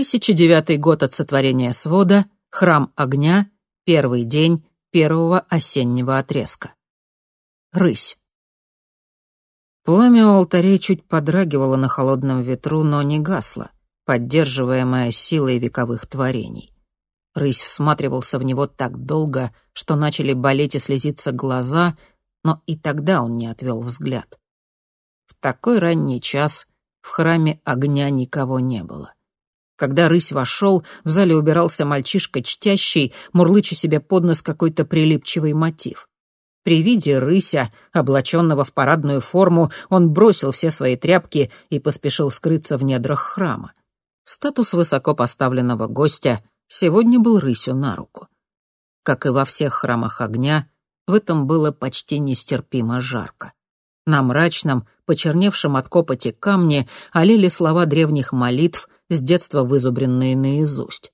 2009 год от сотворения свода, храм огня, первый день первого осеннего отрезка. Рысь. Пламя у алтарей чуть подрагивало на холодном ветру, но не гасло, поддерживаемое силой вековых творений. Рысь всматривался в него так долго, что начали болеть и слезиться глаза, но и тогда он не отвел взгляд. В такой ранний час в храме огня никого не было. Когда рысь вошел, в зале убирался мальчишка чтящий, мурлыча себе под нос какой-то прилипчивый мотив. При виде рыся, облаченного в парадную форму, он бросил все свои тряпки и поспешил скрыться в недрах храма. Статус высоко поставленного гостя сегодня был рысю на руку. Как и во всех храмах огня, в этом было почти нестерпимо жарко. На мрачном, почерневшем от копоти камне олели слова древних молитв, с детства вызубренные наизусть.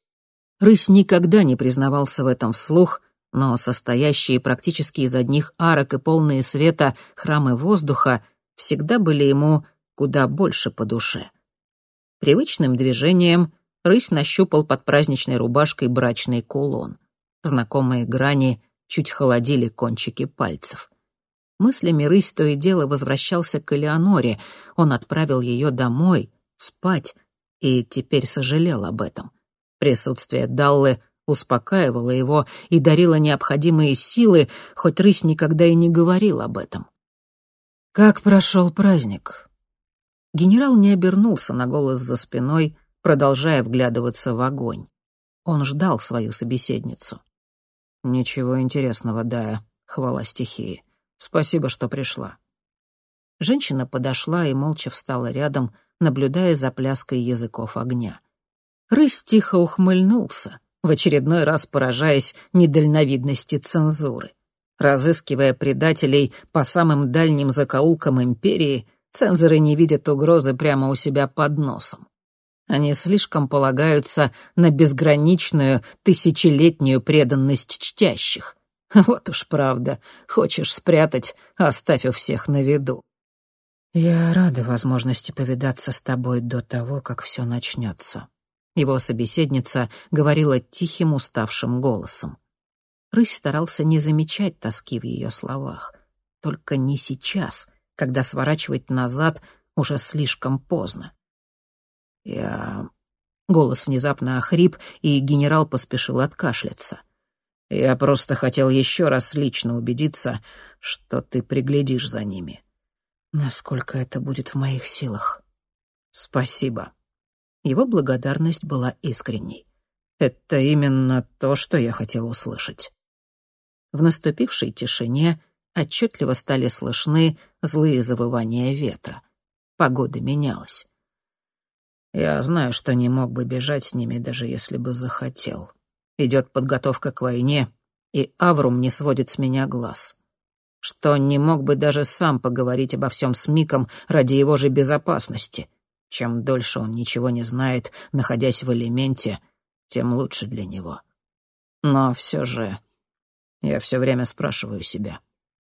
Рысь никогда не признавался в этом вслух, но состоящие практически из одних арок и полные света храмы воздуха всегда были ему куда больше по душе. Привычным движением рысь нащупал под праздничной рубашкой брачный кулон. Знакомые грани чуть холодили кончики пальцев. Мыслями рысь то и дело возвращался к Элеоноре. Он отправил ее домой, спать, и теперь сожалел об этом. Присутствие Даллы успокаивало его и дарило необходимые силы, хоть рысь никогда и не говорил об этом. «Как прошел праздник?» Генерал не обернулся на голос за спиной, продолжая вглядываться в огонь. Он ждал свою собеседницу. «Ничего интересного, да, хвала стихии. Спасибо, что пришла». Женщина подошла и молча встала рядом, наблюдая за пляской языков огня. Рысь тихо ухмыльнулся, в очередной раз поражаясь недальновидности цензуры. Разыскивая предателей по самым дальним закоулкам империи, цензоры не видят угрозы прямо у себя под носом. Они слишком полагаются на безграничную, тысячелетнюю преданность чтящих. Вот уж правда, хочешь спрятать, оставь у всех на виду. «Я рада возможности повидаться с тобой до того, как все начнется», его собеседница говорила тихим, уставшим голосом. Рысь старался не замечать тоски в ее словах. Только не сейчас, когда сворачивать назад уже слишком поздно. «Я...» Голос внезапно охрип, и генерал поспешил откашляться. «Я просто хотел еще раз лично убедиться, что ты приглядишь за ними». «Насколько это будет в моих силах?» «Спасибо», его благодарность была искренней. «Это именно то, что я хотел услышать». В наступившей тишине отчетливо стали слышны злые завывания ветра. Погода менялась. Я знаю, что не мог бы бежать с ними, даже если бы захотел. Идет подготовка к войне, и Аврум не сводит с меня глаз. Что не мог бы даже сам поговорить обо всем с Миком ради его же безопасности. Чем дольше он ничего не знает, находясь в элементе, тем лучше для него. Но все же я все время спрашиваю себя,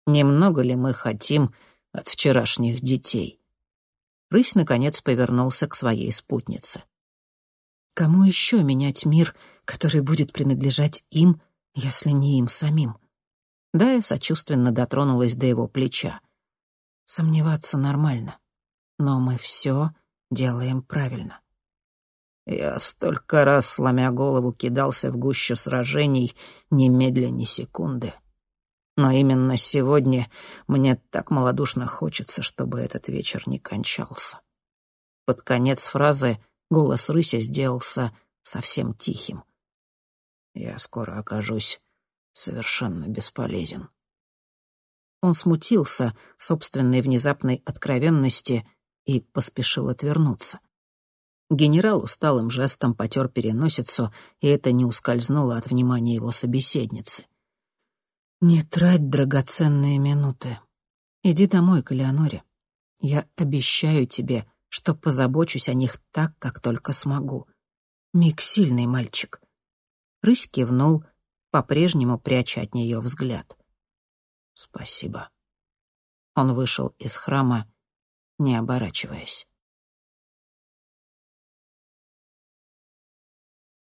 немного ли мы хотим от вчерашних детей? Рысь, наконец, повернулся к своей спутнице. Кому еще менять мир, который будет принадлежать им, если не им самим? Дая сочувственно дотронулась до его плеча. Сомневаться нормально. Но мы все делаем правильно. Я столько раз, сломя голову, кидался в гущу сражений, немедля ни секунды. Но именно сегодня мне так малодушно хочется, чтобы этот вечер не кончался. Под конец фразы голос рыся сделался совсем тихим. Я скоро окажусь совершенно бесполезен. Он смутился собственной внезапной откровенности — и поспешил отвернуться. Генерал усталым жестом потер переносицу, и это не ускользнуло от внимания его собеседницы. «Не трать драгоценные минуты. Иди домой к Элеоноре. Я обещаю тебе, что позабочусь о них так, как только смогу. Мик сильный мальчик». Рысь кивнул, по-прежнему пряча от нее взгляд. «Спасибо». Он вышел из храма не оборачиваясь.